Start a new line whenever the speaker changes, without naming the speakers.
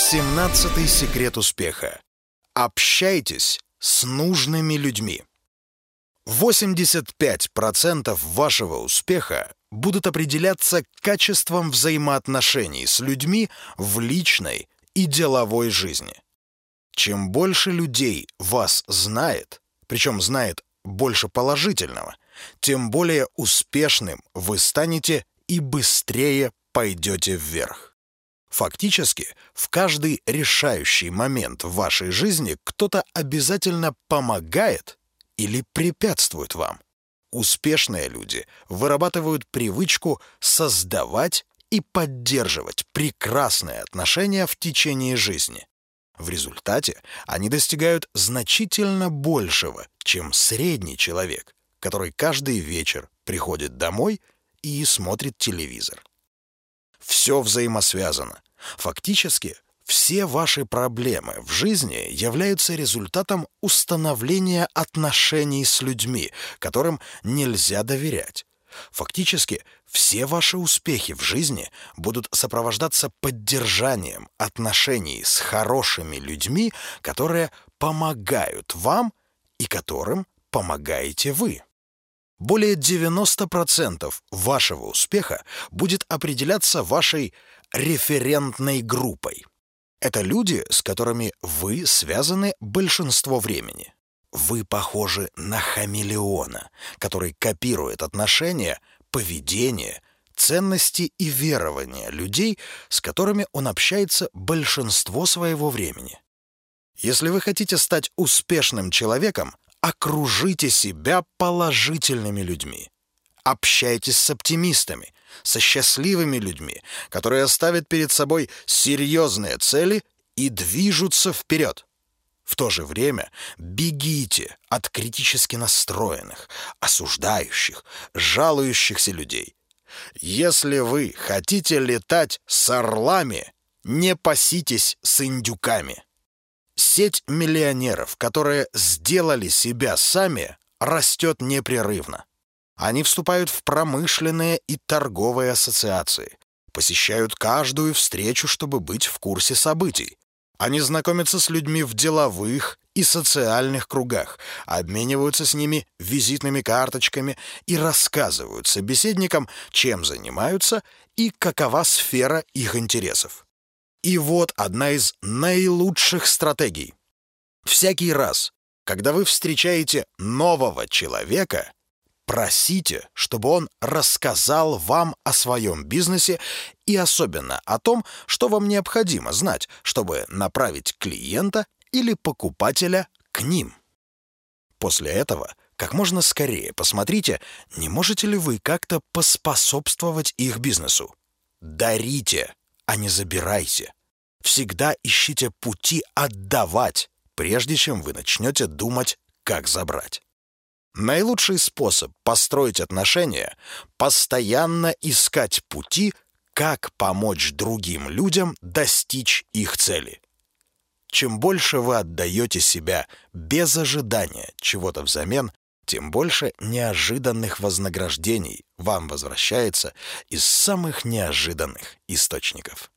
17 секрет успеха. Общайтесь с нужными людьми. 85% вашего успеха будут определяться качеством взаимоотношений с людьми в личной и деловой жизни. Чем больше людей вас знает, причем знает больше положительного, тем более успешным вы станете и быстрее пойдете вверх. Фактически, в каждый решающий момент в вашей жизни кто-то обязательно помогает или препятствует вам. Успешные люди вырабатывают привычку создавать и поддерживать прекрасные отношения в течение жизни. В результате они достигают значительно большего, чем средний человек, который каждый вечер приходит домой и смотрит телевизор. Все взаимосвязано. Фактически, все ваши проблемы в жизни являются результатом установления отношений с людьми, которым нельзя доверять. Фактически, все ваши успехи в жизни будут сопровождаться поддержанием отношений с хорошими людьми, которые помогают вам и которым помогаете вы. Более 90% вашего успеха будет определяться вашей референтной группой. Это люди, с которыми вы связаны большинство времени. Вы похожи на хамелеона, который копирует отношения, поведение, ценности и верования людей, с которыми он общается большинство своего времени. Если вы хотите стать успешным человеком, окружите себя положительными людьми. Общайтесь с оптимистами, со счастливыми людьми, которые ставят перед собой серьезные цели и движутся вперед. В то же время бегите от критически настроенных, осуждающих, жалующихся людей. Если вы хотите летать с орлами, не паситесь с индюками. Сеть миллионеров, которые сделали себя сами, растет непрерывно. Они вступают в промышленные и торговые ассоциации, посещают каждую встречу, чтобы быть в курсе событий. Они знакомятся с людьми в деловых и социальных кругах, обмениваются с ними визитными карточками и рассказывают собеседникам, чем занимаются и какова сфера их интересов. И вот одна из наилучших стратегий. Всякий раз, когда вы встречаете нового человека, Просите, чтобы он рассказал вам о своем бизнесе и особенно о том, что вам необходимо знать, чтобы направить клиента или покупателя к ним. После этого как можно скорее посмотрите, не можете ли вы как-то поспособствовать их бизнесу. Дарите, а не забирайте. Всегда ищите пути отдавать, прежде чем вы начнете думать, как забрать. Наилучший способ построить отношения — постоянно искать пути, как помочь другим людям достичь их цели. Чем больше вы отдаете себя без ожидания чего-то взамен, тем больше неожиданных вознаграждений вам возвращается из самых неожиданных источников.